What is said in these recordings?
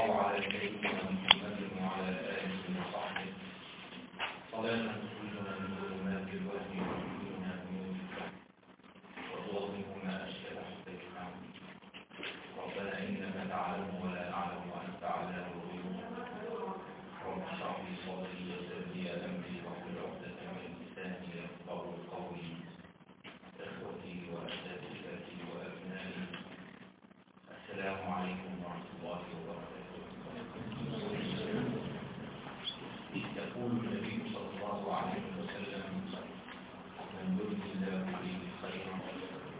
الله على سيدنا محمد وعلى آله وصحبه. صلاة تخرجنا من ظلمات الوهم وتؤمننا من وتوظفنا أشكال حقيقة ربنا إنك تعلم ولا أعلم وأنت علام الغيوب رب اشرح لي صدري ويسر لي أمري واحلل عقدة من لساني يفقهوا قولي إخوتي وأساتذتي وأبنائي السلام عليكم ورحمة الله وبركاته يقول النبي صلى الله عليه وسلم من يرد الله به خيرا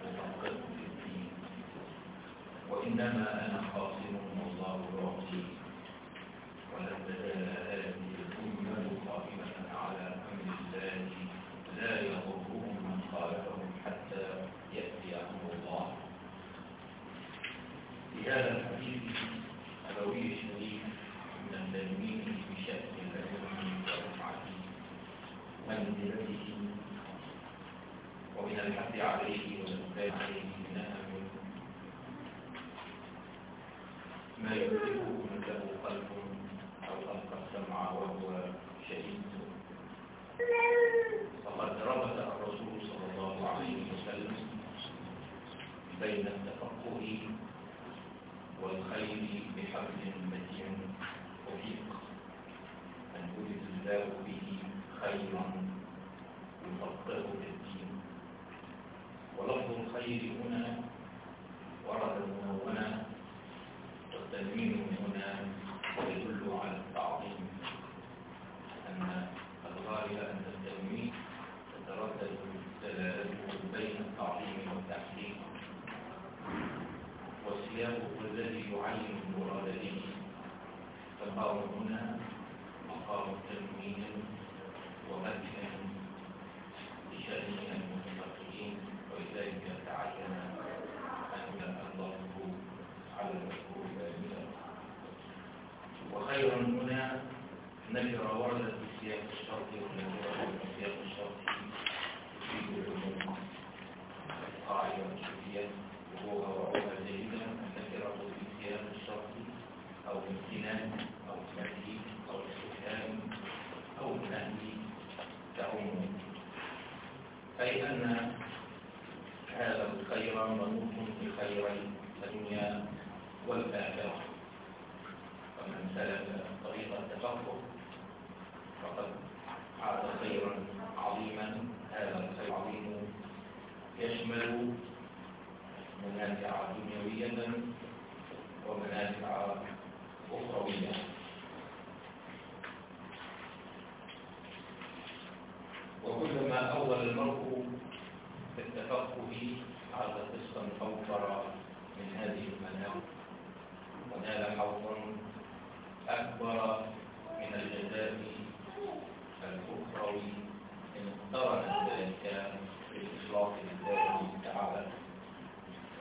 يفقهه في الدين وإنما أنا خاصم والله يعطي ولن تزال هذه الأمة قائمة على أمر الله لا يضرهم من خالفهم حتى يأتي أمر الله بهذا الحديث النبوي الشريف من التنوين بشأن العلم ورفعته ومنزلته ومن الحث عليه والإقبال عليه من أهم ما يدركه من له قلب أو ألقى السمع وهو شهيد فقد ربط الرسول صلى الله عليه وسلم بين التفقه والخير بحبل متين وثيق أن يريد الله به خيرا يفقهه في الدين ولفظ الخير هنا ورد منونا والتنوين هنا يدل على التعظيم. أن الغالب أن التنوين تتردد دلالته بين التعظيم والتحليل والسياق هو الذي يعين المراد به فالقول هنا مقام تنوين وخيرا هنا نكرة وردت في سياق الشرط ونكرة في سياق الشرط تفيد العموم القاعدة الشرطية وهو وعوها جيدا النكرة في سياق الشرط أو الامتنان أو المدي أو الاستفهام أو النهي كعموم أي أن هذا الخير منوط بخيري الدنيا والآخرة. سلك طريق التفقه فقد عاد خيرا عظيما هذا الخير العظيم يشمل منافع دنيوية ومنافع أخروية وكلما أول المرء في التفقه عاد قسطا أوفر من هذه المنافع ونال حظا أكبر من الجزاء الأخروي إن اقترن ذلك بالإخلاص لله تعالى.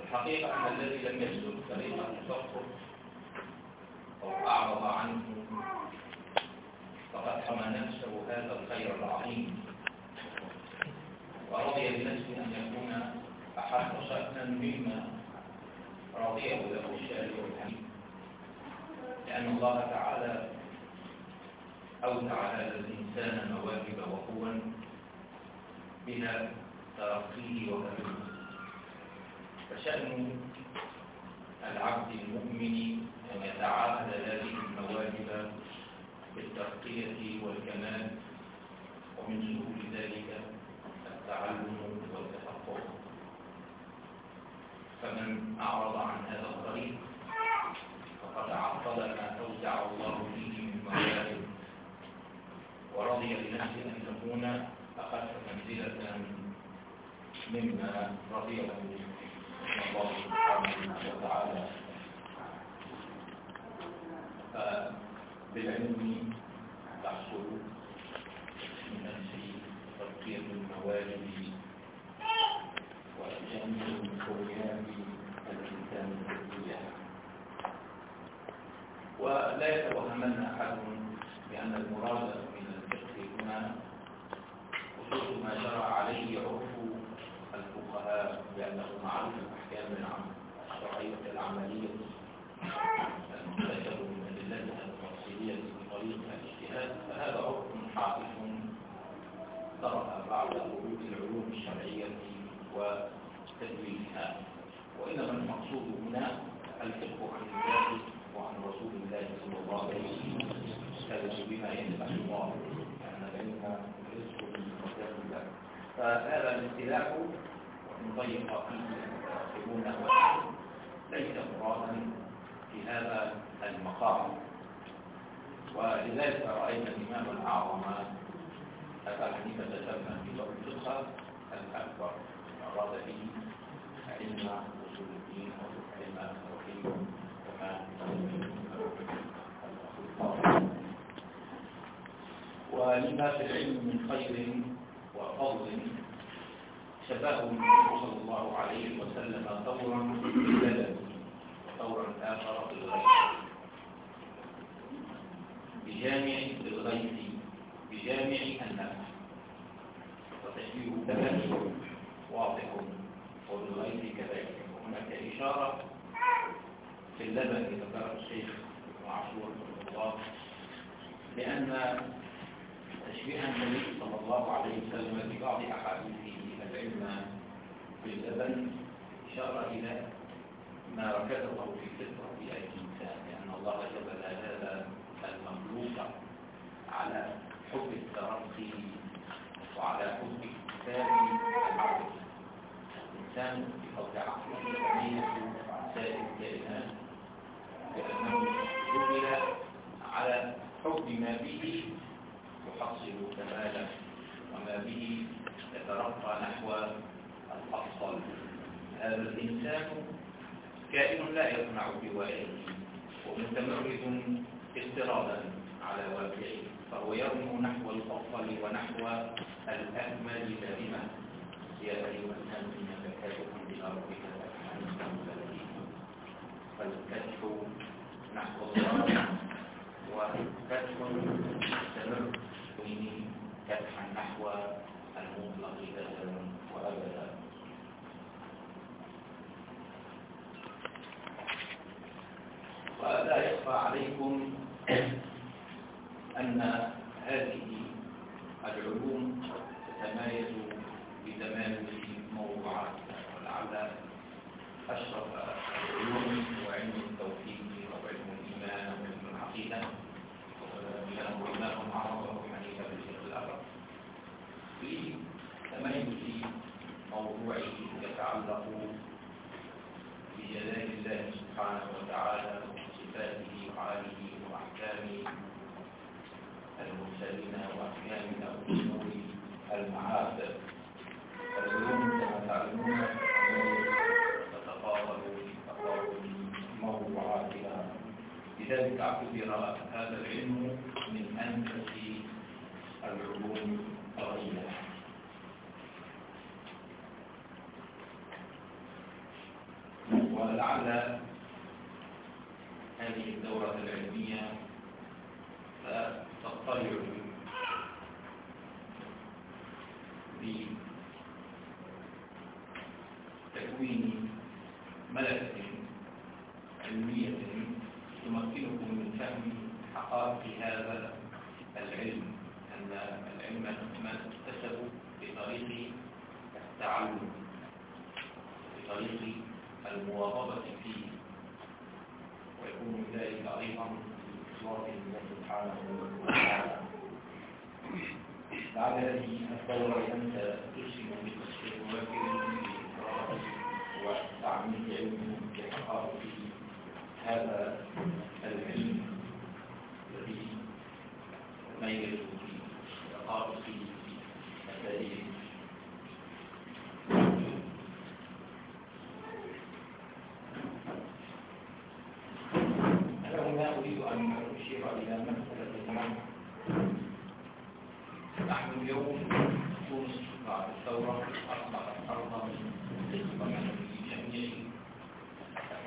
الحقيقة أن الذي لم يسلك طريق التفقه أو أعرض عنه فقد حمى نفسه هذا الخير العظيم. ورضي بنفسه أن يكون أحق شأنا مما رضيه له الشارع لأن الله تعالى أودع هذا الإنسان مواهب وقوى بها ترقيه وكبره فشأن العبد المؤمن أن يتعاهد هذه المواهب بالترقية والكمال ومن سهول ذلك التعلم والتفقه. فمن أعرض عن هذا الطريق فقد عطل ما أودع الله فيه من مواهب ورضي بنفسه أن تكون أخف منزلة مما رضيه الله سبحانه وتعالى. فبالعلم تحصل من نفس ترقية المواهب وجميع المكونات ولا يتوهمن أحد بأن المراد من الفقه هنا خصوص ما جرى عليه عرف الفقهاء بأنه معروف الأحكام الشرعية العملية المكتسب من أدلتها التفصيلية بطريق الاجتهاد فهذا عرف حافظ طرأ بعض ورود العلوم الشرعية وتدوينها وإنما المقصود هنا الفقه عن ذلك رسول الله هذا بما ينفع الله أن العلم رزق من رزق الله فهذا ضيق فيه يكون ليس مرادا في هذا المقام ولذلك رأينا الإمام الأعظم أبا حنيفة تسمى في الفقه الأكبر أراد به علم أصول الدين أو علم التوحيد كما ولما في العلم من خير وفضل شفاه النبي صلى الله عليه وسلم ثورا بالبلد وثورا آخر بالغيث بجامع بالغيث بجامع النفس وتشبيه كذلك واضح وبالغيث كذلك. وهناك إشارة في اللبن ذكر الشيخ رحمه الله. لأن تشبيه النبي صلى الله عليه وسلم في بعض أحاديثه العلم باللبن إشارة إلى ما ركزه في فطرة الإنسان لأن الله جبل هذا المملوك على حب الترقي وعلى حب اكتساب المعرفة الإنسان بفضل عقله يميز سائر الكائنات لأنه جبل على حب ما به يحصل كماله وما به يترقى نحو الأفضل. هذا الإنسان كائن لا يصنع بوائده ومتمرد اضطرابا على واقعه فهو يرمو نحو الأفضل ونحو الأكمل دائما يا أيها الناس إنك كادح إلى ربك فالكدح نحو الله وكدح مستمر. كدحا نحو المطلق أزلا وأبدا. ولا يخفى عليكم أن هذه العلوم تتمايز بتمايز موضوعاتها ولعل أشرف العلوم وعلم التوحيد وعلم الإيمان وعلم العقيدة. لأنه إمام أعظم أبو حنيفة بالشيخ الأكبر في تميز موضوعه يتعلق بجلال الله سبحانه وتعالى وصفاته وعاله وأحكامه المرسلين وأحكام الأمور المعاد العلوم كما تعلمون تتفاضل تفاضل موضوعاتها لذلك اعتبر هذا العلم من أنفس العلوم الغيبة ولعل هذه الدورة العلمية تطلع بتكوين ملكة علمية تمكنكم من فهم حقائق هذا العلم أن العلم ما تكتسب بطريق التعلم بطريق المواظبة فيه ويكون ذلك أيضا بإصرار الله سبحانه وتعالى بعد هذه الدورة أنت ترسم بتصفيق موكل بإقرار وتعميق علم بحقائق هذا العلم الذي تميز في حقائق التاريخ أنا هنا أريد أن أشير إلى مسألة مهمة نحن اليوم تونس بعد الثورة أصبحت أرضا قسما في جميع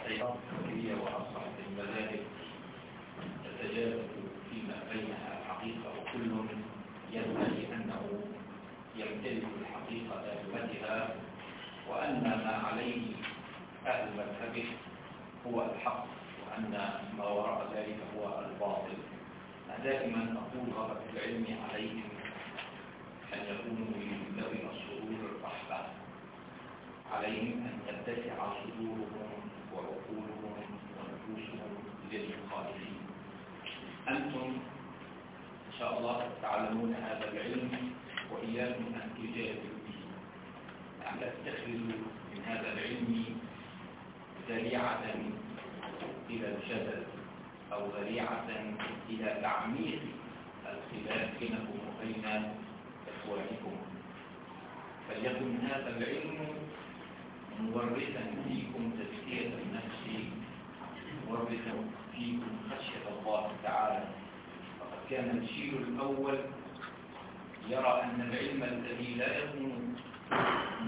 السيارات الكبيرة وأصبحت المذاهب تتجاذب فيما بينها الحقيقة وكل يدعي أنه يمتلك الحقيقة بذاتها وأن ما عليه أهل مذهبه هو الحق وأن ما وراء ذلك هو الباطل دائما أقول غلبة العلم عليهم أن يكونوا من ذوي الصدور الرحمة. عليهم أن تتسع صدورهم وعقولهم ونفوسهم للمخالفين أنتم إن شاء الله تعلمون هذا العلم وإياكم أن تجادلوا به. أن تتخذوا من هذا العلم ذريعة إلى الجدل أو ذريعة إلى تعميق الخلاف بينكم وبين إخوانكم. فليكن هذا العلم مورثا فيكم تزكية النفس مورثا فيكم خشية الله تعالى. فقد كان الجيل الأول يرى أن العلم الذي لا يكون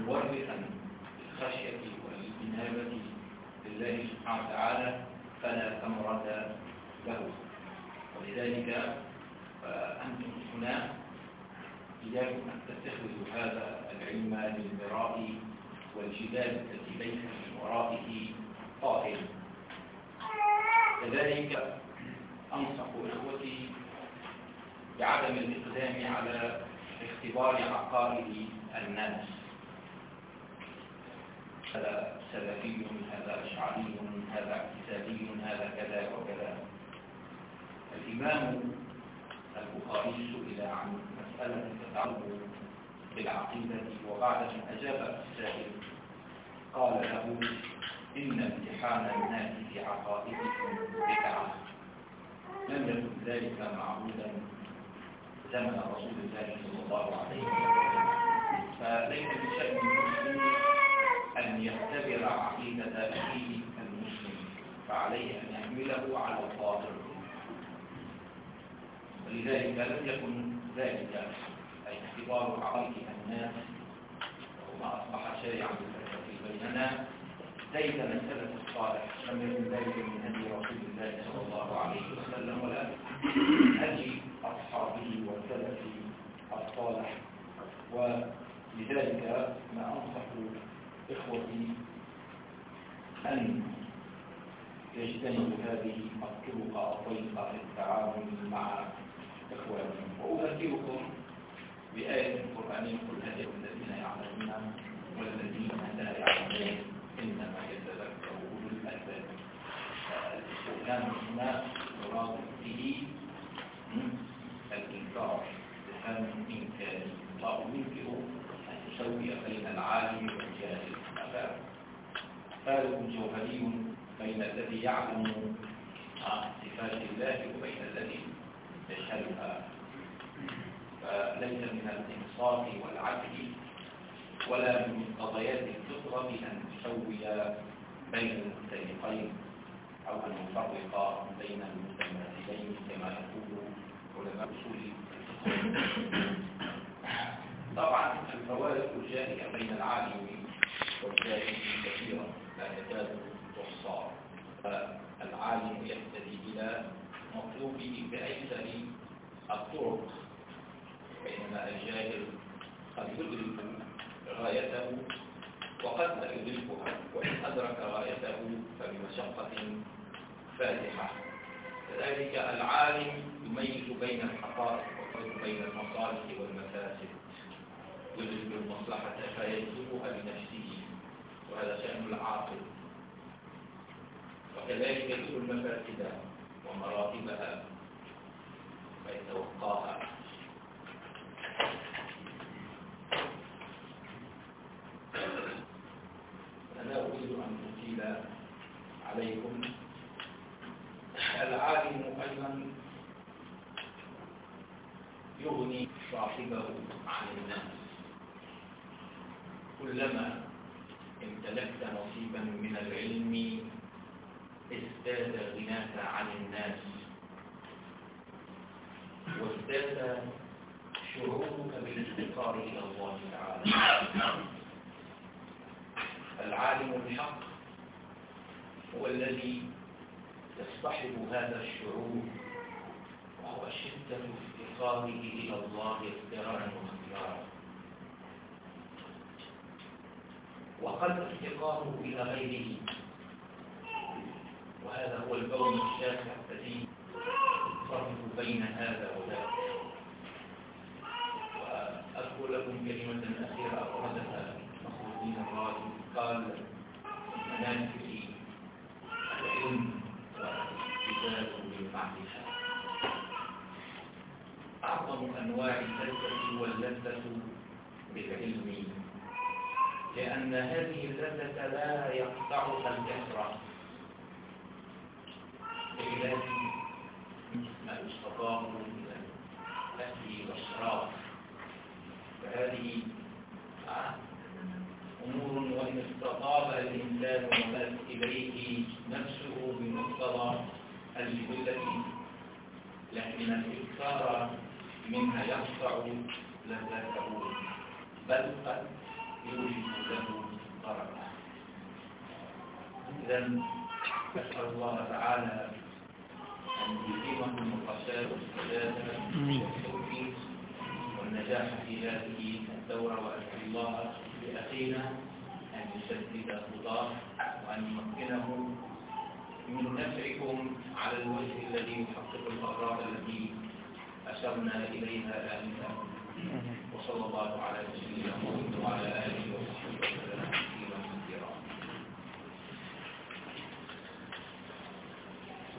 مورثا للخشية والإنابة لله سبحانه وتعالى فلا ثمرة له ولذلك فأنتم هنا إياكم أن تتخذوا هذا العلم للمراء والجدال التي ليس من ورائه قائل كذلك أنصح إخوتي بعدم الإقدام على اختبار عقائد الناس. هذا سلفي هذا أشعري هذا اعتزالي هذا كذا وكذا. الإمام البخاري سئل عن مسألة تتعلق بالعقيدة وبعد أن أجاب السائل قال له إن امتحان الناس في عقائدهم بدعة. لم يكن ذلك معبودا زمن رسول الله صلى الله عليه وسلم. فليس من شأن المسلم أن يختبر عقيدة أخيه المسلم فعليه أن يحمله على الباطل ولذلك لم يكن ذلك أي اختبار عقيدة الناس وما أصبح شائعا بيننا. ليس من سلف الصالح لم يكن ذلك من هدي رسول الله صلى الله عليه وسلم ولا هدي أصحابه والسلف الصالح. ولذلك ما أنصح إخوتي أن يجتنبوا هذه الطرق الطريقة في التعامل مع إخوانهم وأذكركم بآية قرآنية قل هدى الذين يعلمون والذين لا يعلمون إنما يتذكر أولو الألباب الاستخدام هنا يراد به الإنكار لسان إنكاري الله ينكر أن تسوي بين العالم والجاهل هذا فارق جوهري بين الذي يعلم صفات الله وبين الذي يشهدها فليس من الإنصاف والعدل ولا من قضايات الفطرة أن تسوي بين المختلفين أو أن نفرق بين المتماثلين كما يقول علماء أصول طبعا الفوارق الجارية بين العالم والجاهل كثيرة لا تكاد تحصى. فالعالم يهتدي إلى مطلوبه بأيسر الطرق بينما الجاهل قد يدرك غايته وقد لا يدركها وإن أدرك غايته فبمشقة فاتحة. كذلك العالم يميز بين الحقائق ويفرق بين المصالح والمفاسد. يدرك المصلحة فيجذبها لنفسه وهذا شأن العاقل. وكذلك يدرك المفاسد. ومراتبها ويتوقاها أنا أريد أن أطيل عليكم. العالم أيضا يغني صاحبه عن الناس. كلما امتلكت نصيبا من العلم ازداد غناك عن الناس. وازداد شعورك بالافتقار إلى الله تعالى. العالم الحق هو الذي يصطحب هذا الشعور وهو شدة افتقاره إلى الله افتراء واختيارا. وقد افتقاره إلى غيره. وهذا هو البون الشاسع الذي يفرق بين هذا وذاك. وأذكر لكم كلمة أخيرة أخرجها نصر الدين الرازي قال منافس العلم والاستزاد بالمعرفة أعظم أنواع اللذة واللذة بالعلم لأن هذه اللذة لا يقطعها الكثرة. بخلاف ما يستطاع من الأكل والشراب فهذه أمور وإن استطاب الإنسان وملت إليه نفسه بمقتضى الجبلة لكن الإكثار منها يقطع لذاته بل قد يوجد له ضررا إذا نسأل الله تعالى والنجاح في هذه الدورة وأسأل الله لأخينا أن يسدد خطاه وأن يمكنه من نفعكم على الوجه الذي يحقق الأغراض التي أشرنا إليها آنفا وصلى الله على سيدنا محمد وعلى آله وصحبه وسلم.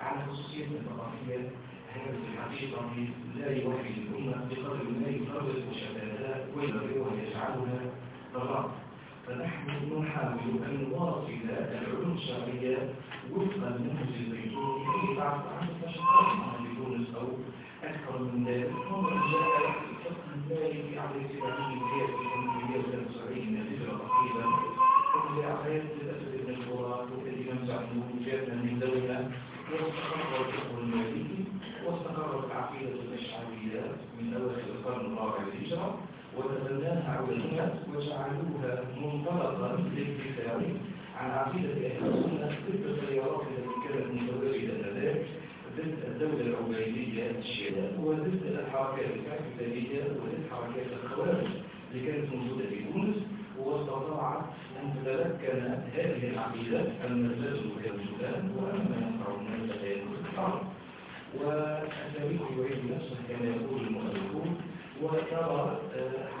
على خصوصية الثقافية هذا في الحقيقة لا يوحي الأمة بقدر ما يفرق المشابهات ويبررها ويجعلها ضرر فنحن نحاول أن نواصل العلوم الشرعية وفق المنهج البيتوني الذي تعرف عن التشخيص مع تونس أو أكثر من ذلك. هم جاء الفقه المالي على اعتباره بداية عقيدة أهل السنة ضد التيارات التي كانت متواجدة آنذاك ضد الدولة العبيدية الشيعية وضد الحركات الاعتدالية وضد حركات الخوارج اللي كانت موجودة في تونس واستطاعت أن تتمكن هذه العقيدة المزاج كالسودان وأما ينفع الناس لا يكون والتاريخ يعيد نفسه كما يقول المؤلفون وترى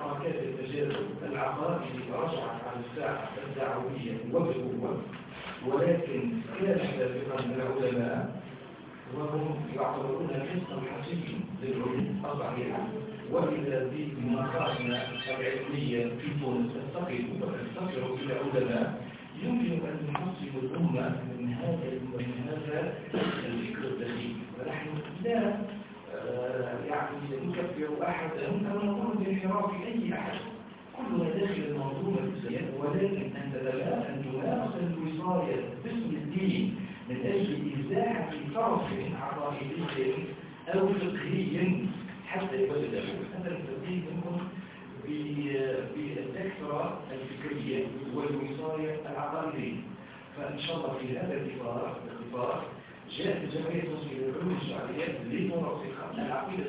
حركات التجاذب العقائدي رجعت الدعوية وبقوة ولكن كان سابقا العلماء وهم يعتبرون حصة حسين للعلوم الصحيحة وإذا بمقامنا العلمية في تونس تستقل وتستقر إلى علماء يمكن أن نحصل الأمة من هذا من هذا الفكر الدقيق. ونحن لا يعني نكفر أحدا أو نقول بانحراف أي أحد. كلها داخل المنظومة الإسلامية ولكن أن تتبع أن تمارس الوصاية باسم الدين من أجل إزاحة طرف عقائدي أو فقهي حتى يولد هذا التبديل منهم بالذكرى الفكرية والوصاية العقائدية. فإن شاء الله في هذا الإطار جاءت الجمعية المسلمة للعلوم الشعبية لترسخ العقيدة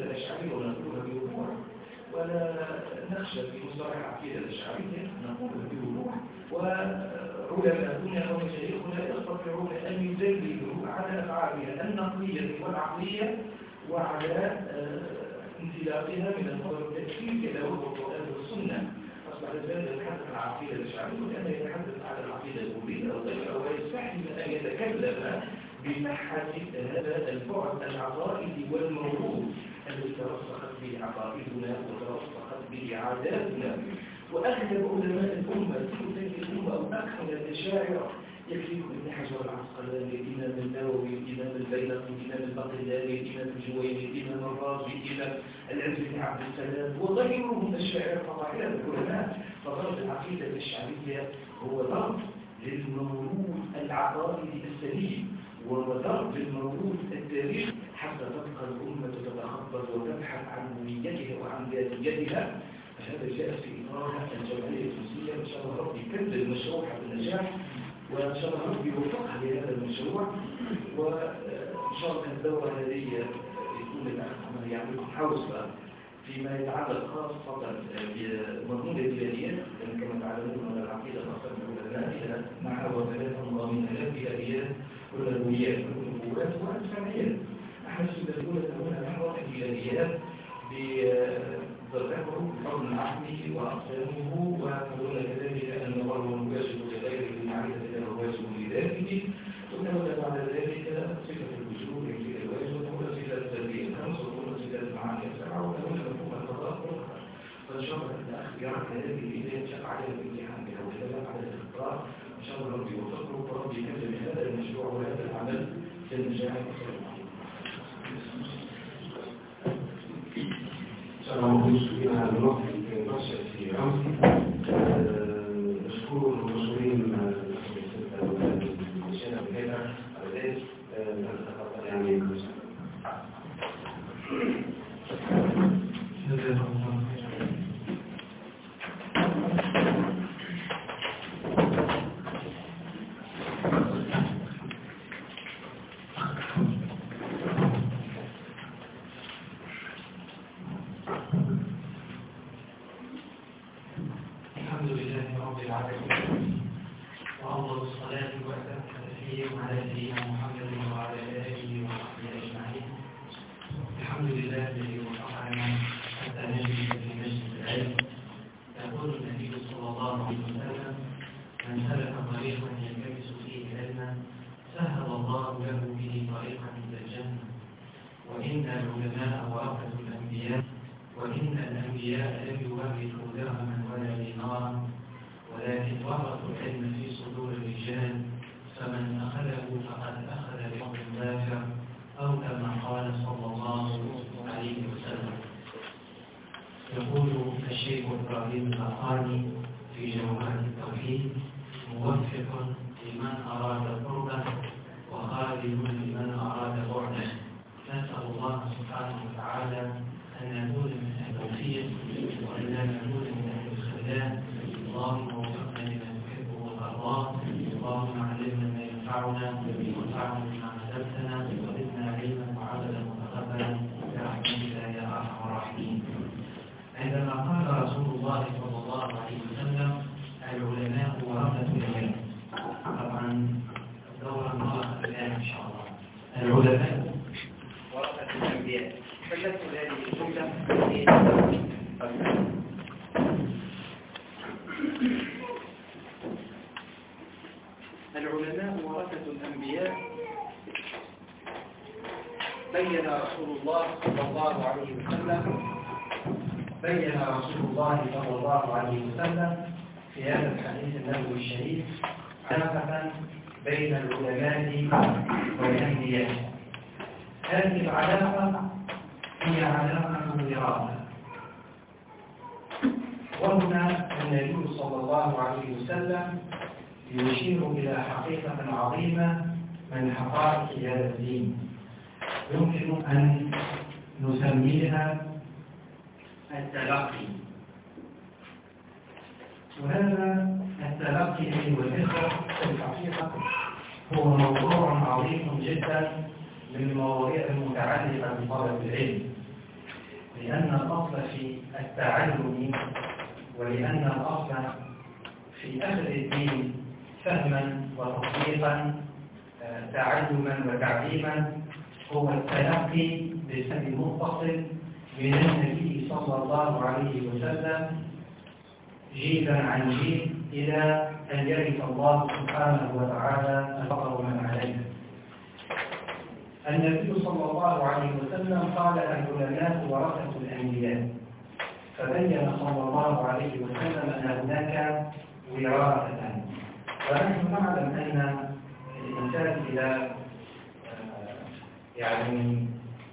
ونقولها بوضوح ولا نخشى في مصطلح العقيدة الأشعرية نقولها بوضوح وعلماؤنا ومشايخنا يستطيعون أن يدللوا على أفعالها النقلية والعقلية وعلى انطلاقها من النظر إلى وضع القرآن والسنة. أصبح الإنسان يتحدث عن العقيدة الأشعرية وكان يتحدث عن العقيدة الأولية أو غيرها ويستحي أن يتكلم بصحة هذا البعد العقائدي والموروث. الذي ترسخت به عقائدنا وترسخت به عاداتنا وأغلب علماء الأمة تلك الأمة أو أكثر الأشاعرة يكفيكم ابن حجر العسقلاني الإمام النووي الإمام البيهقي الإمام البقلاني الإمام الجويني الإمام الرازي الإمام العز بن عبد السلام وغيرهم الشاعر فضائل العلماء فضرب العقيدة الشعبية هو ضرب للموروث العقائدي السليم وضرب للموروث التاريخي حتى تبقى الأمة تتخبط وتبحث عن هويتها وعن ذاتيتها. فهذا جاء في إطار الجمعية التونسية إن شاء الله ربي يكمل مشروع النجاح وإن شاء الله ربي يوفقها لهذا المشروع. وإن شاء الله الدورة هذه يكون الأخ يعملكم حوصة فيما يتعلق خاصة بمضمون البلاديات لأن كما تعلمون أن العقيدة خاصة بالعلماء إلى محاور ثلاثة من البلاديات والألويات والنبوات والسمعيات نحن سنقول هنا محور البلاديات بذكر حكم العقل وأقسامه ويقولون كذلك أن الله هو صلى الله عليه وسلم يشير إلى حقيقة عظيمة من حقائق هذا الدين. يمكن أن نسميها التلقي. وهذا التلقي أيها الإخوة في الحقيقة هو موضوع عظيم جدا من المواضيع المتعلقة بطلب العلم لأن الأصل في التعلم ولأن الأصل في أخذ الدين فهما وتطبيقا تعلما وتعليما هو التلقي بسبب متصل من النبي صلى الله عليه وسلم جيلا عن جيل إلى أن يرث الله سبحانه وتعالى الفقر من عليه. النبي صلى الله عليه وسلم قال العلماء ورثة الأنبياء. فبين صلى الله عليه وسلم أن هناك وراثة ونحن نعلم أن الإنسان إذا يعني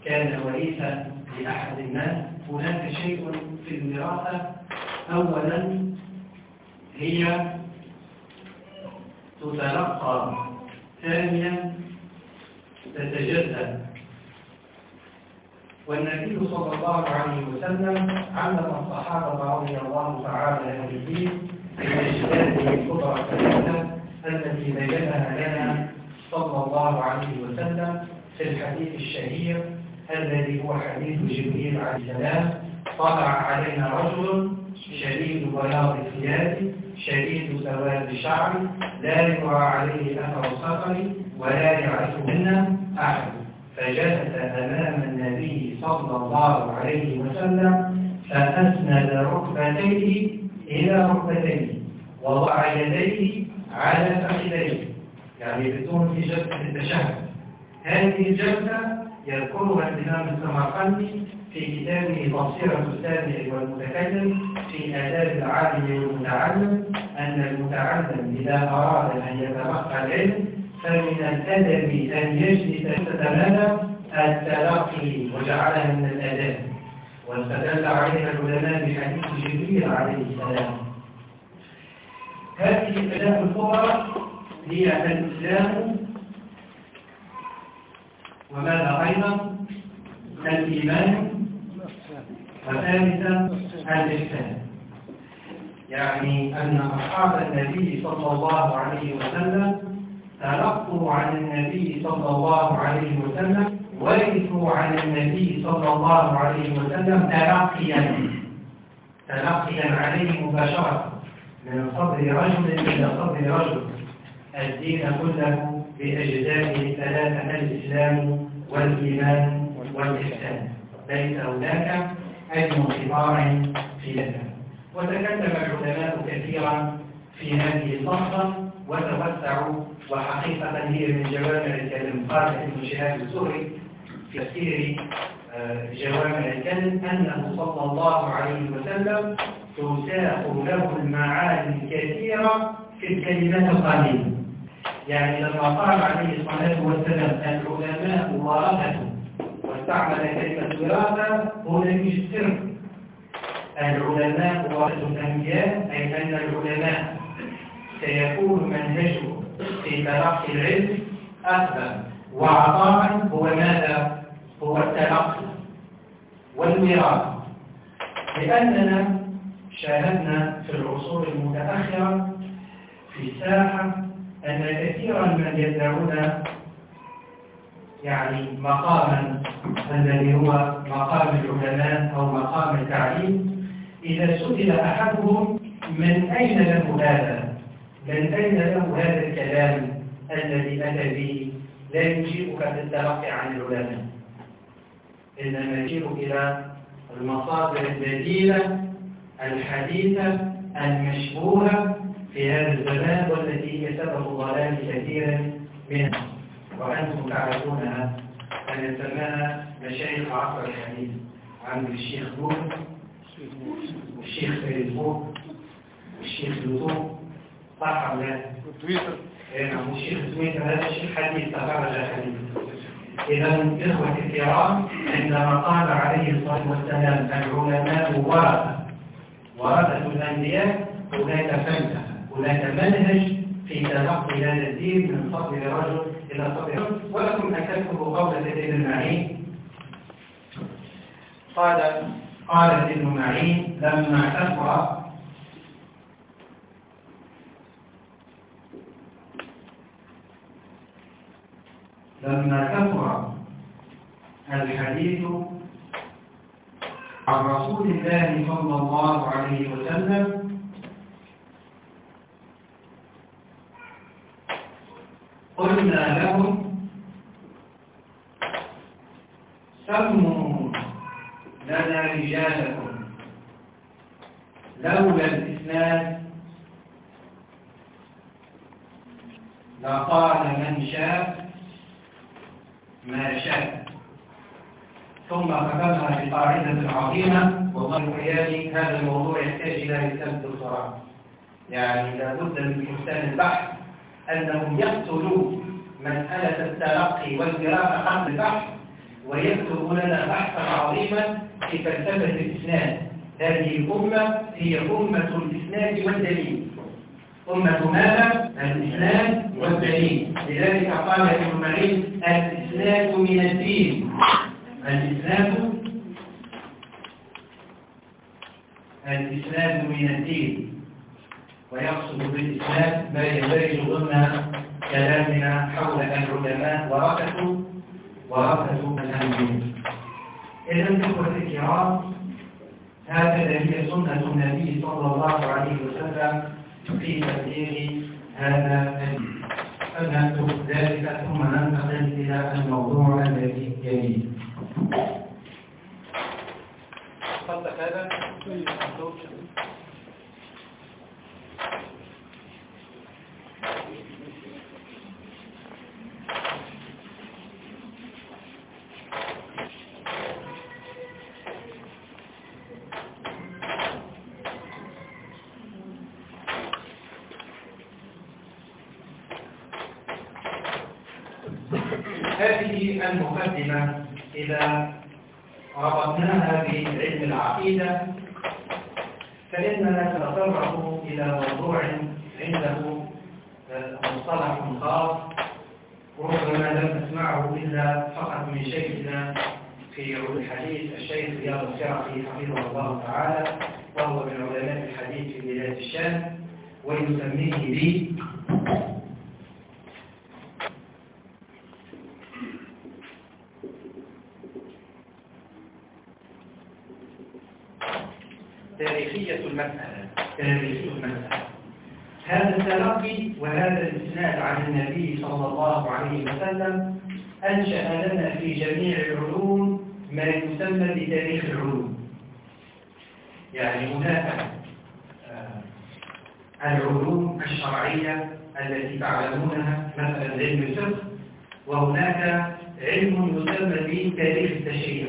كان وريثا لأحد الناس هناك شيء في الوراثة أولا هي تتلقى ثانيا تتجدد. والنبي صلى الله عليه وسلم علم الصحابة رضي الله تعالى عنهم من أجداده الكبرى الثلاثة التي بينها لنا صلى الله عليه وسلم في الحديث الشهير الذي هو حديث جبريل عليه السلام طلع علينا رجل شديد بياض الثياب شديد سواد الشعر لا يرى عليه أثر السفر ولا يعرف منا أحد. فجلس أمام النبي صلى الله عليه وسلم فأسند ركبتيه إلى ركبتيه وضع يديه على فخذيه يعني بدون في جلسه التشهد. هذه الجلسه يذكرها الإمام السمرقندي في كتابه بصيرة السامع والمتكلم في آداب العالم والمتعلم أن المتعلم إذا أراد أن يتلقى العلم فمن الأدب أن يجلس تتمادى التلقي وجعلها من الآداب واستدل عليها العلماء بحديث جبريل عليه السلام. هذه الآداب الكبرى هي الإسلام. وماذا أيضا؟ الإيمان. وثالثا الإحسان. يعني أن أصحاب النبي صلى الله عليه وسلم تلقوا عن النبي صلى الله عليه وسلم ورثوا عن النبي صلى الله عليه وسلم تلقيا. تلقيا عليه مباشرة من صدر رجل إلى صدر رجل. الدين كله بأجزائه الثلاثة الإسلام والإيمان والإحسان. ليس هناك أي انقطاع في هذا وتكلم العلماء كثيرا في هذه الصفحة وتوسعوا وحقيقة هي من جوامع الكلم. قال ابن شهاب الزهري في تفسير جوامع الكلم أنه صلى الله عليه وسلم تساق له المعاني الكثيرة في الكلمات القليلة يعني لما قال عليه الصلاة والسلام العلماء ورثة واستعمل كلمة وراثة هنا يجسر العلماء ورثة الأنبياء أي أن العلماء سيكون منهجه في تلقي العلم أكبر وعطاء هو ماذا؟ هو التلقي والميراث لأننا شاهدنا في العصور المتأخرة في الساحة أن كثيرا من يدعون يعني مقاما الذي هو مقام العلماء أو مقام التعليم إذا سئل أحدهم من أين له هذا من أين له هذا الكلام الذي أتى به؟ لا يجيبك في عن العلماء. إنما يجيب إلى المصادر البديلة الحديثة المشبوهة في هذا الزمان والتي هي سبب ضلال كثير منها. وأنتم تعرفونها أن سماها مشايخ عصر الحديث. عند الشيخ نور والشيخ فيسبوك والشيخ يوتيوب. صح ولا لا؟ تويتر. نعم والشيخ تويتر هذا الشيخ حديث تخرج حديث. إذا إخوة الكرام عندما قال عليه الصلاة والسلام العلماء ورثة. ورثة الأنبياء هناك فلسفة هناك منهج في تلقي هذا الدين من فضل رجل إلى فضل رجل ولكم تكتبوا قولة ابن معين قال قال ابن معين لما كثر لما كثر الحديث عن رسول الله صلى الله عليه وسلم قلنا لهم سموا لنا رجالكم لولا الإسلام. لقال من شاء ما شاء ثم ختمها بقاعدة عظيمة والله حيالي هذا الموضوع يحتاج إلى رسالة الدكتوراه يعني لابد من حسان البحث أنهم يقتلوا مسألة التلقي والدراسة قبل البحث ويكتبوا لنا بحثا عظيما في فلسفة الإسناد. هذه الأمة هي أمة الإسناد والدليل. أمة ماذا؟ الإسناد والدليل. لذلك قال ابن معين الإسناد من الدين. الإسناد الإسناد من الدين. ويقصد بالإسناد ما يندرج ضمن كلامنا حول العلماء ورثة ورثة الأنبياء إذا إخوة الكرام هكذا هي سنة النبي صلى الله عليه وسلم في تبليغ هذا الدين. فلنكتب ذلك ثم ننتقل إلى الموضوع الذي يليه صدق هذا هذه المقدمة إذا ربطناها بعلم العقيدة فإننا سنتطرق إلى موضوع عنده مصطلح خاص ربما لم نسمعه إلا فقط من شيخنا في الحديث الشيخ رياض الشرعي حفظه الله تعالى وهو من علماء الحديث في بلاد الشام ب تاريخية المسألة تاريخية المسألة هذا التلقي وهذا الإسناد عن النبي صلى الله عليه وسلم أنشأ لنا في جميع العلوم ما يسمى بتاريخ العلوم. يعني هناك العلوم الشرعية التي تعلمونها مثلا علم الفقه وهناك علم يسمى بتاريخ التشريع.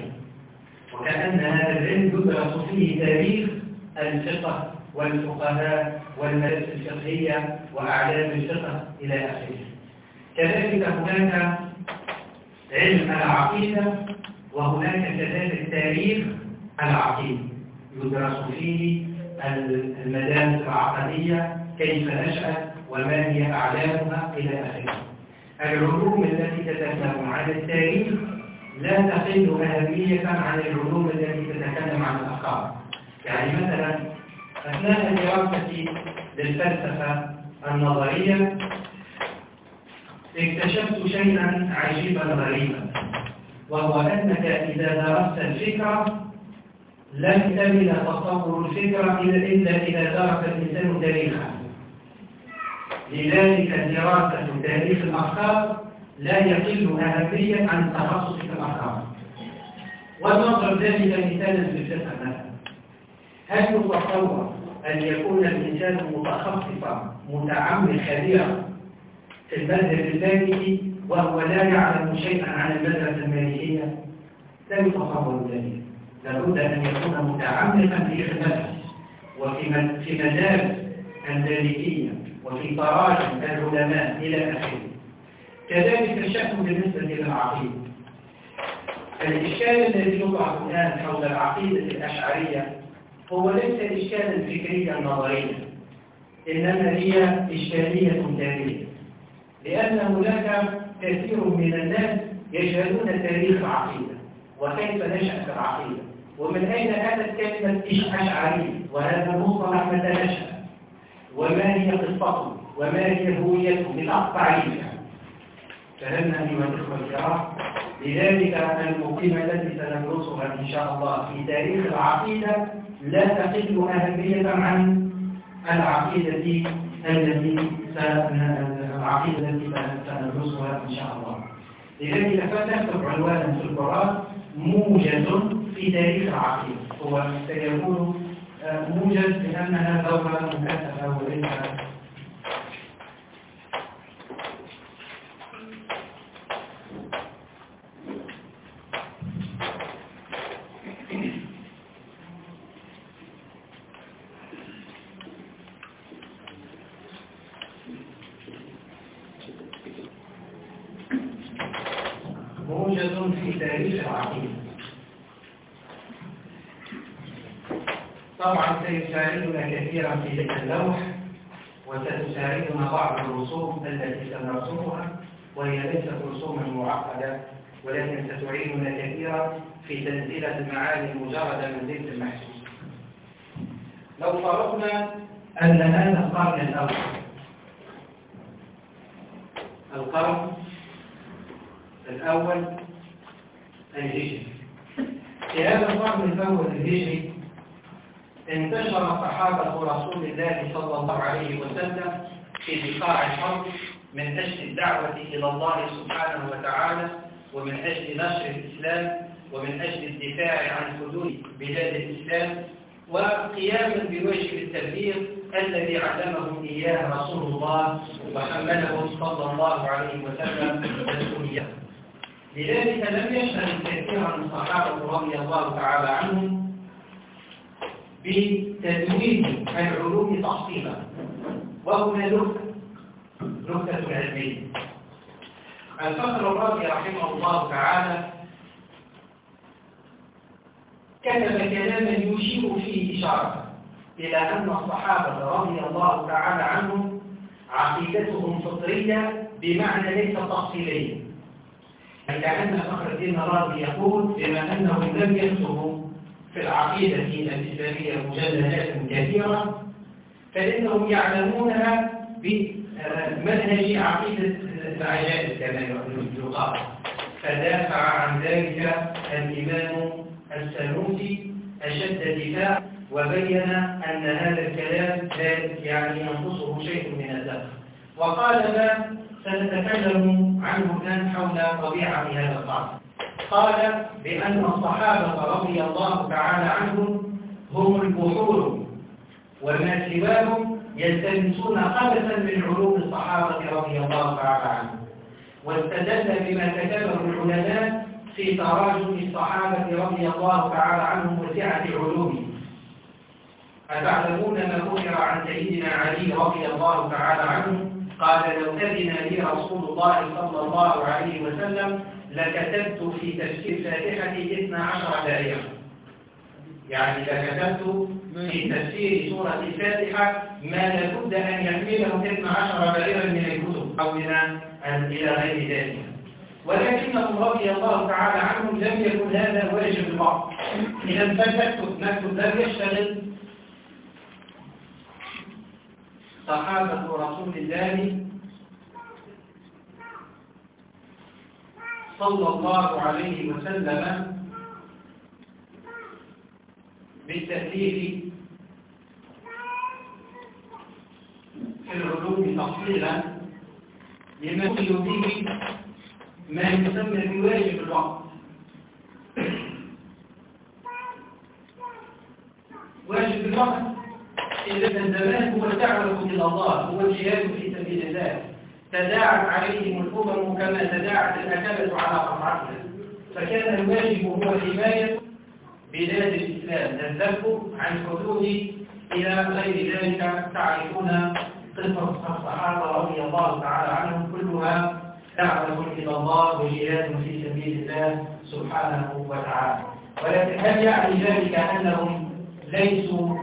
وكأن هذا العلم يدرس فيه تاريخ الفقه والفقهاء والمدارس الفقهية وأعلام الفقه إلى آخره. كذلك هناك علم العقيدة وهناك كذلك تاريخ العقيدة يدرس فيه المدارس العقدية كيف نشأت وما هي أعلامها إلى آخره. العلوم التي تتكلم عن التاريخ لا تقل أهمية عن العلوم التي تتكلم عن الأفكار. يعني مثلا أثناء دراستي للفلسفة النظرية اكتشفت شيئا عجيبا غريبا وهو أنك إذا درست الفكرة لن تمل تصور الفكرة إلا إذا درس الإنسان تاريخها لذلك دراسة تاريخ الأفكار لا يقل أهمية عن التخصص في الأفكار ونضرب ذلك مثالا في الفقه. مثلا هل يتصور أن يكون الإنسان متخصصا متعمق خبيرا في المذهب المالكي وهو لا يعلم شيئا عن المدرسة المالكية؟ لا يتصور ذلك. لابد أن يكون متعمقا في المذهب وفي في مدارس المالكية وفي تراجم العلماء إلى آخره. كذلك الشأن بالنسبة للعقيدة. الإشكال الذي يطرح الآن حول العقيدة الأشعرية هو ليس إشكالا فكريا نظريا إنما هي إشكالية تاريخية. لأن هناك كثير من الناس يجهلون تاريخ العقيدة وكيف نشأت العقيدة. ومن أين أتت كلمة أشعرية وهذا المصطلح متى نشأ. وما هي قصته؟ وما هي هويته؟ للأقطعية فهمنا أيها الإخوة الكرام لذلك المقيمة التي سندرسها إن شاء الله في تاريخ العقيدة لا تقل أهمية عن العقيدة التي العقيدة التي سندرسها إن شاء الله. لذلك فلنكتب عنوانا في القرآن موجز في تاريخ العقيدة هو سيكون موجز لأنها دورة مكثفة وليس موجز في تاريخ العقيدة طبعا سيساعدنا كثيرا في اللوح وستساعدنا بعض الرسوم التي سنرسمها وهي ليست رسوما معقدة ولكن ستعيننا كثيرا في تنزيل المعاني المجردة من زيت المحسوس. لو فرضنا أن هذا القرن الأول القرن الأول الهجري. في هذا القرن الأول الهجري انتشر صحابة رسول الله صلى الله عليه وسلم في بقاع الأرض من أجل الدعوة إلى الله سبحانه وتعالى ومن أجل نشر الإسلام ومن أجل الدفاع عن حدود بلاد الإسلام وقياما بواجب التبليغ الذي علمهم إياه رسول الله وحمله صلى الله عليه وسلم مسؤوليته لذلك لم يشهد الكثير من الصحابة رضي الله تعالى عنهم بتدوين العلوم تفصيلا وهنا نكتة نكتة علمية الفخر الرازي رحمه الله تعالى كتب كلاما يشير فيه إشارة إلى أن الصحابة رضي الله تعالى عنهم عقيدتهم فطرية بمعنى ليس تفصيلية كأن فخر الدين الرازي يقول بما أنهم لم يكتبوا في العقيدة الإسلامية مجلدات كثيرة فإنهم يعلمونها بمنهج عقيدة العجائز كما يقال فدافع عن ذلك الإمام السنوسي أشد دفاع وبين أن هذا الكلام لا يعني ينقصه شيء من الدفع وقال ما سنتكلم عنه الآن حول طبيعة هذا القرن قال بأن الصحابة رضي الله تعالى عنهم هم البحور وما سواهم يلتمسون خبثا من علوم الصحابة رضي الله تعالى عنهم. واستدل بما كتبه العلماء في تراجم الصحابة رضي الله تعالى عنهم وسعة علومهم. أتعلمون ما ذكر عن سيدنا علي رضي الله تعالى عنه؟ قال لو أذن لي رسول الله صلى الله عليه وسلم لكتبت في تفسير فاتحة 12 دائرة يعني لكتبت في تفسير سورة الفاتحة ما لابد أن يحمله 12 دائرة من الكتب أو إلى غير ذلك. ولكنهم رضي الله تعالى عنهم لم يكن هذا واجب البعض. إذا فلنكتب نكتب لم يشتغل. صحابة رسول الله صلى الله عليه وسلم بالتأليف في العلوم تفصيلا لما يقول به ما يسمى بواجب الوقت. واجب الوقت إذا الزمان هو الدعوة إلى الله هو الجهاد في سبيل الله. تداعت عليهم الأمم كما تداعت الأكلة على قطعتها فكان الواجب هو حماية بلاد الإسلام. الذب عن حدود إلى غير ذلك تعرفون قصص الصحابة رضي الله تعالى عنهم كلها. دعوة إلى الله وجهاد في سبيل الله سبحانه وتعالى. ولكن هل يعني ذلك أنهم ليسوا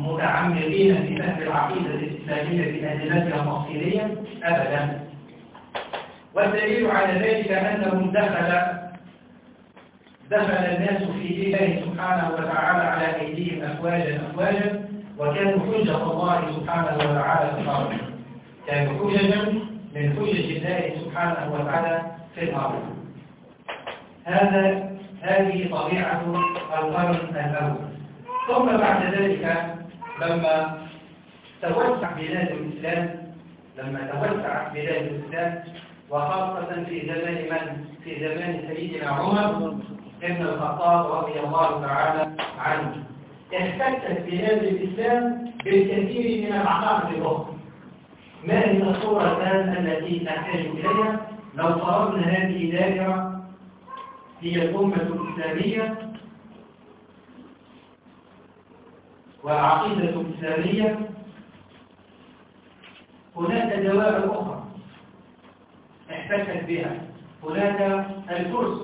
متعمقين في فهم العقيدة؟ الإسلامية بأدلتها التفصيلية أبدا. والدليل على ذلك أنهم دخل دخل الناس في الله سبحانه وتعالى على أيديهم أفواجا أفواجا وكانوا حجة الله سبحانه وتعالى في الأرض. كانوا حججا من حجج الله سبحانه وتعالى في الأرض. هذا هذه طبيعة القرن الأول ثم بعد ذلك لما توسع بلاد الإسلام لما توسع بلاد الإسلام وخاصة في زمان من؟ في زمان سيدنا عمر ابن الخطاب رضي الله تعالى عنه. احتكت بلاد الإسلام بالكثير من العقائد الأخرى. ما هي الصورتان التي نحتاج إليها؟ لو فرضنا هذه دائرة هي الأمة الإسلامية والعقيدة الإسلامية هناك دوائر أخرى احتكت بها. هناك الفرس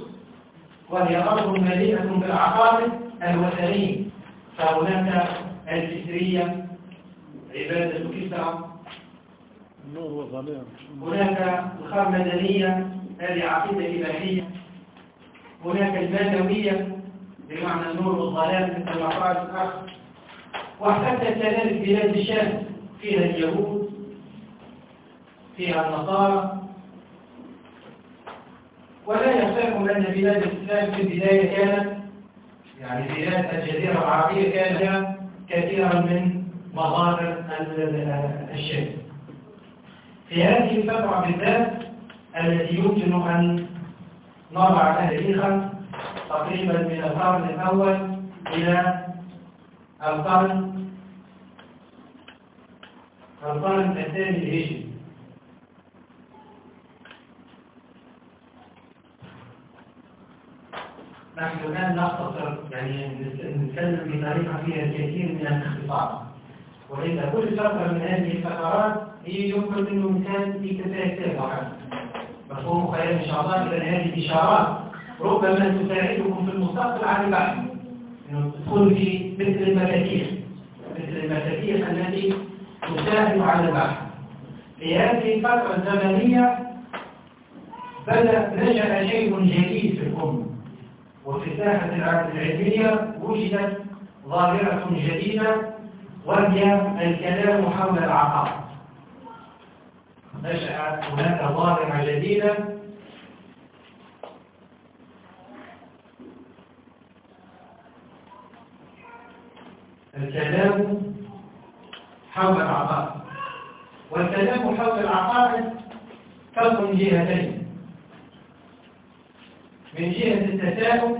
وهي أرض مليئة بالعقائد الوثنية. فهناك الكسرية عبادة كسرى هناك الخرمدنية هذه عقيدة إباحية هناك المادوية بمعنى النور والظلام مثل ما قال الأخ. واحتكت كذلك بلاد الشام فيها اليهود. فيها النصارى. ولا يخفاكم أن بلاد الإسلام في البداية كانت يعني بلاد الجزيرة العربية كان كثيرا من مظاهر الشام في هذه الفترة بالذات التي يمكن أن نضع تاريخا تقريبا من القرن الأول إلى القرن القرن الثاني الهجري نحن الآن نختصر يعني نتكلم بطريقة فيها الكثير من الاختصار وإذا كل فترة من هذه الفترات هي يمكن أنه مثال في كتاب واحد مفهوم خير إن شاء الله. إذا هذه إشارات ربما تساعدكم في المستقبل على البحث. أنه تدخل في مثل المفاتيح. مثل المفاتيح التي تساعد على البحث. في هذه الفترة الزمنية بدأ نشأ شيء جديد في الأمة. وفي الساحة العلمية وجدت ظاهرة جديدة وهي الكلام حول العقائد نشأت هناك ظاهرة جديدة. الكلام حول العقائد والكلام حول العقائد تكون جهتين؟ من جهة التساؤل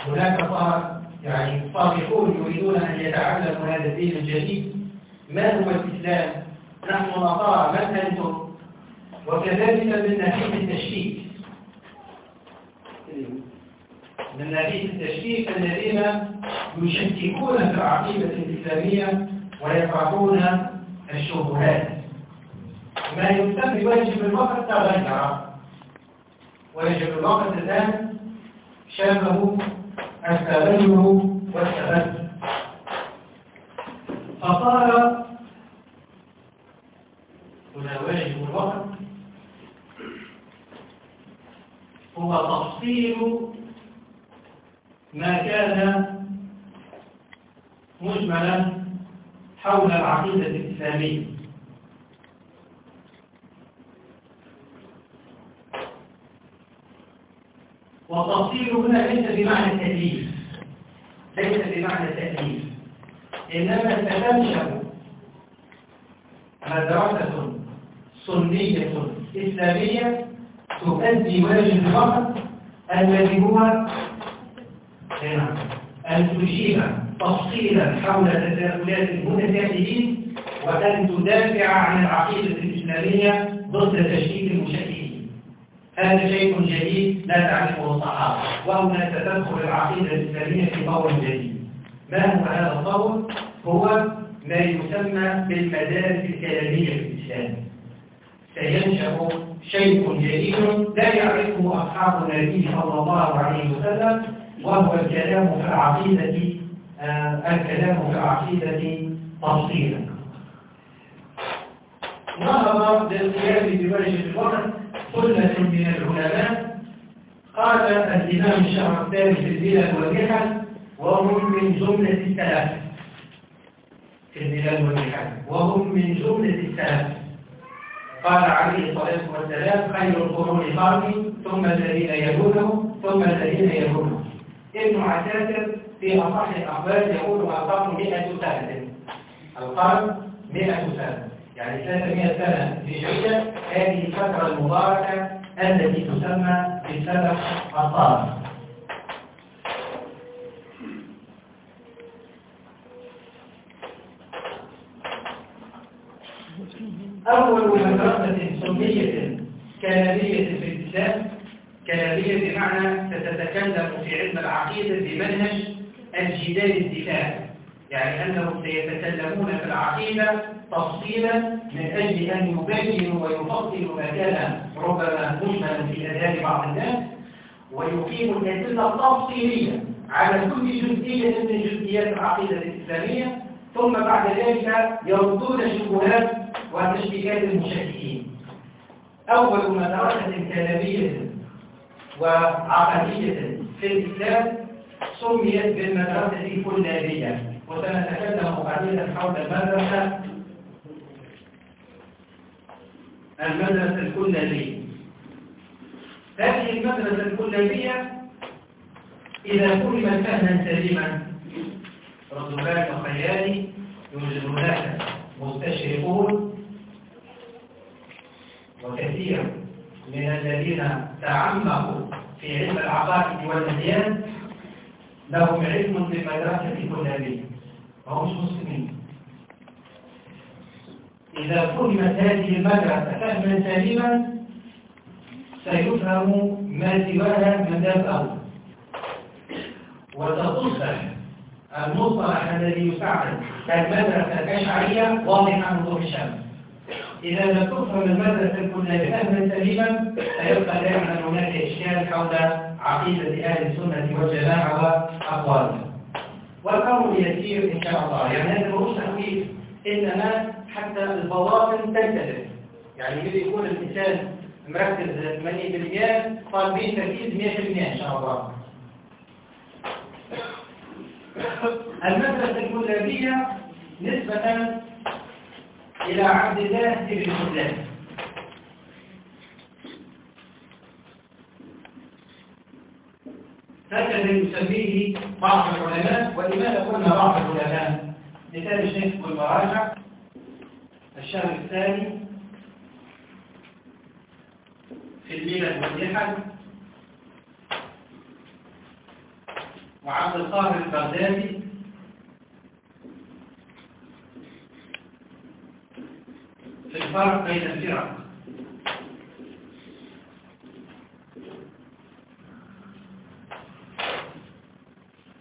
هناك يعني صالحون يريدون أن يتعلموا هذا الدين الجديد. ما هو الإسلام؟ نحن نصارى من أنتم وكذلك من ناحية التشكيك من ناحية التشكيك الذين يشككون في العقيدة الإسلامية ويطرحون الشبهات. ما يسمى واجب الوقت تغير. ويجب الوقت الآن شابه التغير والتبدل فصار هنا واجب الوقت هو تفصيل ما كان مجملا حول العقيدة الإسلامية. والتفصيل هنا ليس بمعنى التأليف ليس بمعنى التأليف إنما ستنشأ مدرسة سنية إسلامية تؤدي واجب الوقت الذي هو أن تجيب تفصيلا حول تساؤلات المتسائلين وأن تدافع عن العقيدة الإسلامية ضد تشكيك المشككين هذا شيء جديد لا تعرفه الصحابة وهنا ستدخل العقيدة الإسلامية في طور جديد. ما هو هذا الطور؟ هو ما يسمى بالمدارس الكلامية في الإسلام. سينشأ شيء جديد لا يعرفه أصحاب النبي صلى الله عليه وسلم وهو الكلام في العقيدة آه، الكلام في العقيدة تفصيلا. نظر للقيام بوجه الوقت سنة من العلماء قال الإمام الشهرستاني في البلاد والنحل وهم من جملة السلف. في البلاد والنحل وهم من جملة السلف. قال عليه الصلاة والسلام خير القرون قرني ثم الذين يلونهم ثم الذين يلونهم ابن عساكر في أصح الأخبار يقول القرن 100 سنة. القرن 100 سنة. يعني 300 سنة هجرية هذه الفترة المباركة التي تسمى بالسلف الطارق أول مدرسة سنية كلامية في الإسلام كلامية بمعنى ستتكلم في علم العقيدة بمنهج الجدال الدفاع يعني أنهم سيتكلمون في العقيدة تفصيلا من أجل أن يبينوا ويفصلوا ما كان ربما مجملا في أذهان بعض الناس ويقيموا الأدلة التفصيلية على كل جزئية من جزئيات العقيدة الإسلامية ثم بعد ذلك يردون الشبهات وتشبيهات المشككين أول مدرسة كلامية وعقدية في الإسلام سميت بالمدرسة الكلابية وسنتكلم قليلا حول المدرسة المدرسة الكلابية هذه المدرسة الكلابية إذا كلمت فهما سليما. وخيالي يوجد هناك مستشرقون وكثير من الذين تعمقوا في علم العقائد والأديان لهم علم بالمدرسة الكلابية وهم مسلمين. إذا فهمت هذه المدرسة فهما سليما سيفهم ما سواها من باب أول وستصبح المصطلح الذي يستعمل كالمدرسة الأشعرية واضحا وضوح الشمس إذا لم تفهم المدرسة الكلية فهما سليما سيبقى دائما هناك إشكال حول عقيدة أهل السنة والجماعة وأقوالها والأمر يسير إن شاء الله. يعني هذا مش تخويف إنما حتى البواطن تنتبه يعني اللي يكون الإنسان مركز 80% طالبين تركيز 100% إن شاء الله. المدرسة الكلابية نسبة إلى عبد الله بن سلام. هكذا يسميه بعض العلماء ولماذا قلنا بعض العلماء مثال الشيخ والمراجع. الشهر الثاني في الميلاد واللحد وعبد القاهر البغدادي في الفرق بين الفرق.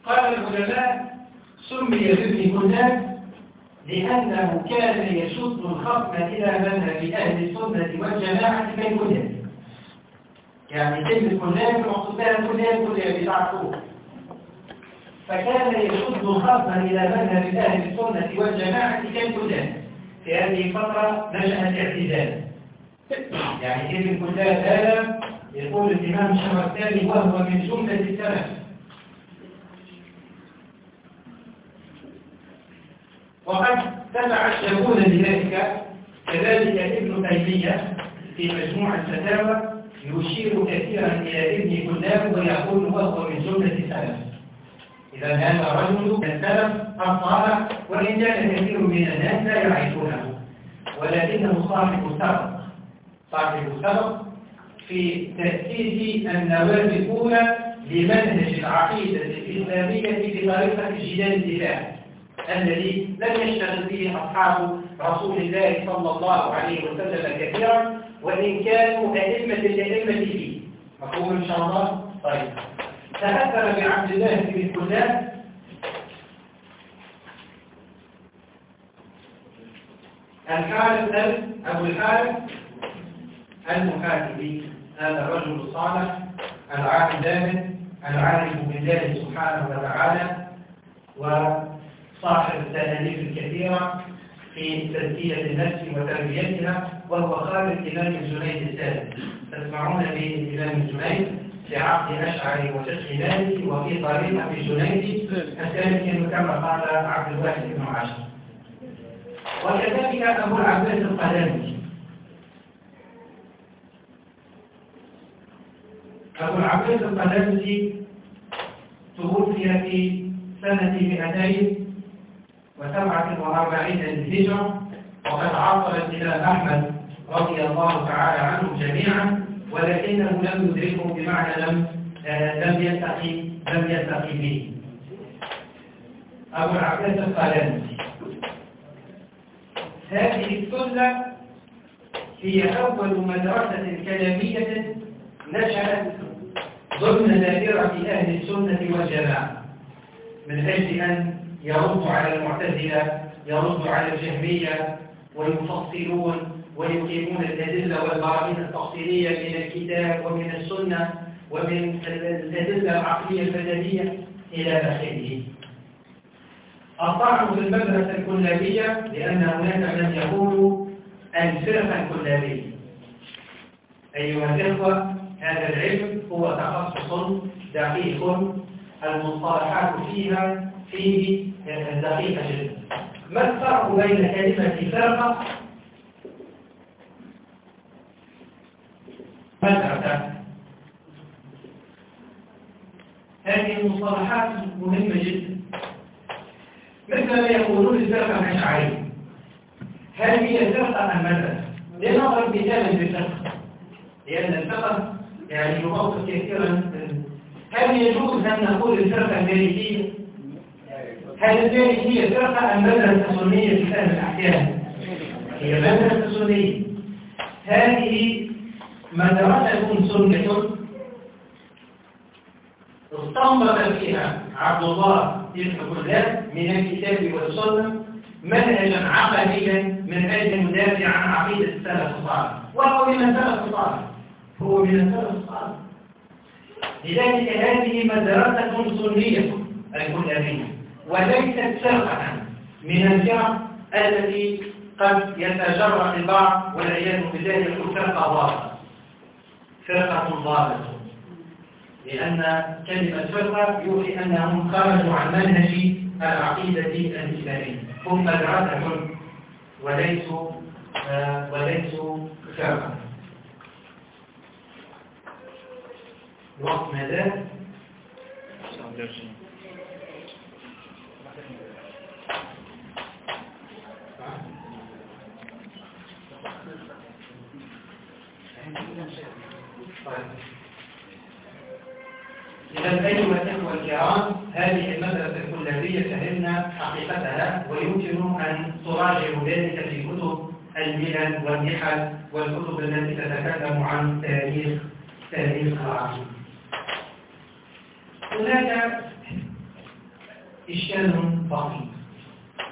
قال العلماء سمي بابن كلاب لأنه كان يشد الخصم إلى مذهب أهل السنة والجماعة كالكلاب يعني كلمة كلاب المقصود بها كلاب كلاب تعرفوه فكان يشد الخصم إلى مذهب أهل السنة والجماعة كالكلاب في هذه الفترة نشأ الاعتزال. يعني كلمة كلاب هذا يقول الإمام الشهرستاني وهو من جملة السلف وقد تتعجبون لذلك كذلك ابن تيمية في مجموع الفتاوى يشير كثيرا إلى ابن كلاب ويقول وهو من جملة السلف إذا هذا رجل من السلف الصالح وإن كان كثير من الناس لا يعرفونه ولكنه صاحب سبق. صاحب سبق في تأسيس النواه الأولى لمنهج العقيدة الإسلامية بطريقة الجدال الدفاع الذي لم يشتغل به أصحاب رسول الله صلى الله عليه وسلم كثيرا وإن كانوا أئمة الأئمة فيه مفهوم إن شاء الله؟ طيب. تأثر بعبد الله بن كلاب الحارث أبو الحارث المحاسب هذا الرجل الصالح العالم العارف بالله سبحانه وتعالى وصاحب التأليف الكثيرة في تزكية النفس وتربيتها وهو خالد إمام الجنيد الثالث تسمعون بإمام الجنيد في عقد أشعري وفقه مالكي وفي طريقة الجنيد الثالث كما قال عبد الواحد بن عاشر. وكذلك أبو العباس القلمي أبو العباس القلمي توفي في سنة 247 للهجرة وقد عاصر الإمام أحمد رضي الله تعالى عنهم جميعا ولكنه لم يدركه بمعنى لم آه، لم يلتقي لم يلتقي به. أبو العباس القلمي هذه السنة هي أول مدرسة كلامية نشأت ضمن دائرة أهل السنة والجماعة من أجل أن يرد على المعتزلة يرد على الجهمية ويفصلون ويقيمون الأدلة والبراهين التفصيلية من الكتاب ومن السنة ومن الأدلة العقلية البدنية إلى آخره. الطعن في المدرسة الكلابية لأن هناك من يقول الفرقة الكلابية. أيها الإخوة هذا العلم هو تخصص دقيق المصطلحات فيها فيه دقيقة جدا. ما الفرق بين كلمة فرقة؟ مدرسة هذه المصطلحات مهمة جدا. مثل ما يقولون الفرقة الأشعرية هل هي فرقة أم مدرسة؟ لنضرب مثالا بالفقه لأن الفقه يعني يوصف كثيرا. هل يجوز أن نقول الفرقة المالكية؟ هل المالكية فرقة أم مدرسة سنية في فهم الأحكام؟ هي مدرسة سنية هذه مدرسة سنة استنبط فيها عبد الله بن كلاب من الكتاب والسنة منهجا عقليا من أجل مدافع عن عقيدة السلف الصالح. وهو من السلف الصالح. هو من السلف الصالح. لذلك هذه مدرسة سنية الكلابية وليست فرقة من الفرق التي قد يتجرأ البعض والعياذ بالله يقول فرقة ضالة. فرقة ضالة. لأن كلمة فرقة يوحي أنهم خرجوا عن منهج العقيدة الإسلامية. هم مدرسة وليسوا آه وليسوا فرقة. الوقت ماذا؟ إذا أيها الإخوة الكرام هذه المدرسة الكلابية فهمنا حقيقتها ويمكن أن تراجعوا ذلك في كتب الملل والنحل والكتب التي تتكلم عن تاريخ تاريخ العقيدة. هناك إشكال بسيط